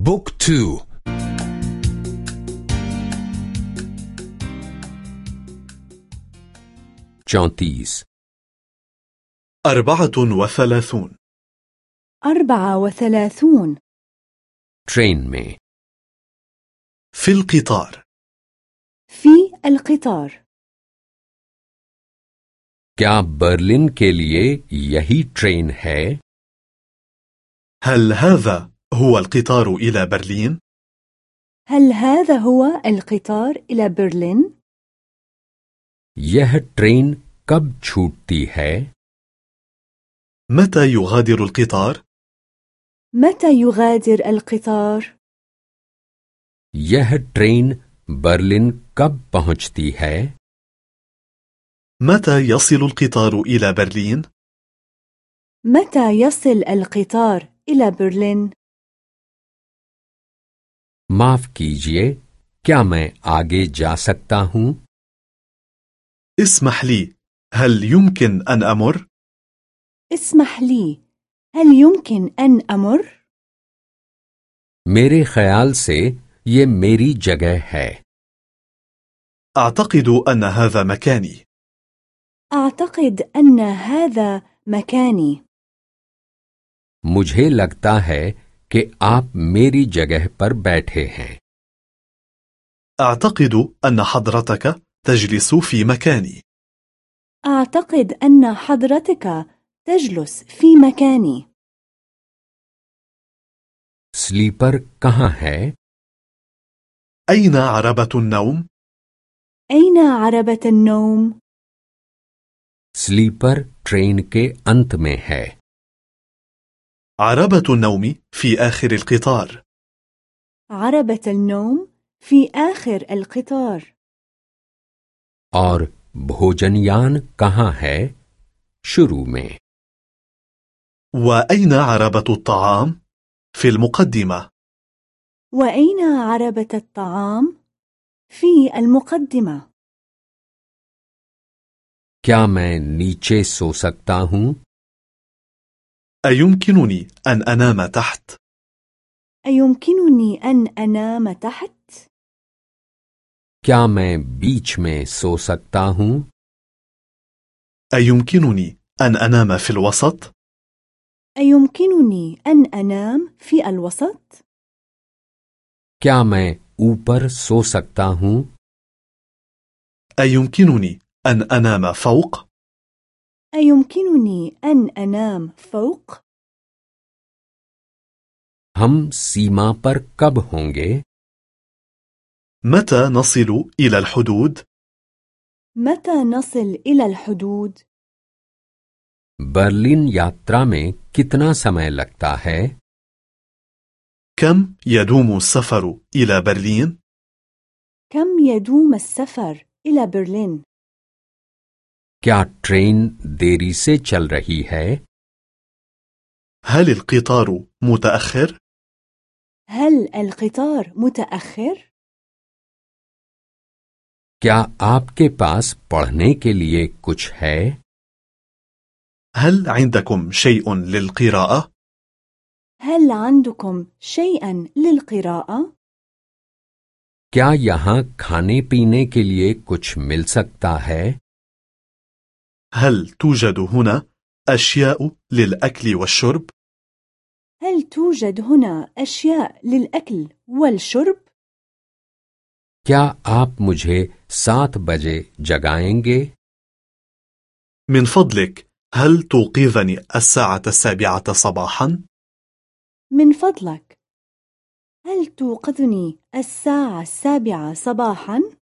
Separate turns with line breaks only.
بوك تو
चौंतीस
أربعة وثلاثون
أربعة وثلاثون
ट्रेन में
في القطار
في القطار
क्या बर्लिन के लिए यही ट्रेन है
هل هذا هو القطار إلى برلين؟
هل هذا هو القطار إلى برلين؟
यह ट्रेन कब छूटती है
متى يغادر القطار؟
متى يغادر القطار؟
यह ट्रेन बर्लिन कब पहुंचती है
متى يصل القطار إلى برلين؟
متى يصل القطار إلى برلين؟
माफ कीजिए क्या मैं आगे जा सकता हूं
اسمح لي هل يمكن أن أمر؟
اسمح لي هل يمكن أن أمر؟
मेरे ख्याल से ये मेरी जगह है
أعتقد أن هذا مكاني
أعتقد أن هذا مكاني
मुझे लगता है कि आप मेरी जगह पर बैठे हैं
أعتقد أن حضرتك تجلس في مكاني
أعتقد أن حضرتك تجلس في مكاني
स्लीपर कहाँ है
أين عربة النوم؟
أين عربة النوم؟
स्लीपर ट्रेन के अंत में है
عربة النوم في آخر القطار
عربة النوم في آخر القطار
और भोजनयान कहाँ है शुरू में
وأين عربة الطعام؟ في المقدمة
وأين عربة الطعام؟ في المقدمة
क्या मैं नीचे सो सकता हूँ
أيمكنني أن أنام تحت؟
أيمكنني أن أنام تحت؟
क्या मैं बीच में सो सकता हूँ
أيمكنني أن أنام في الوسط؟
أيمكنني أن أنام في الوسط؟
क्या मैं ऊपर सो सकता हूँ
أيمكنني أن أنام فوق؟
أيمكنني أن أنام فوق؟
हम सीमा पर कब होंगे
متى نصل إلى الحدود؟
متى نصل إلى الحدود؟
बर्लिन यात्रा में कितना समय लगता है
كم يدوم السفر إلى برلين؟
كم يدوم السفر إلى برلين؟
क्या ट्रेन देरी से चल रही है
هل القطار متأخر؟
هل القطار متأخر؟
क्या आपके पास पढ़ने के लिए कुछ है
هل عندكم شيء للقراءة؟
هل عندكم شيئا للقراءة؟
क्या यहाँ खाने पीने के लिए कुछ मिल सकता है
هل توجد هنا أشياء للأكل والشرب؟
هل توجد هنا أشياء للأكل والشرب؟
क्या आप मुझे सात बजे जगाएंगे
من فضلك هل توقظني الساعة السابعة صباحا؟
من فضلك هل توقظني الساعة السابعة صباحا؟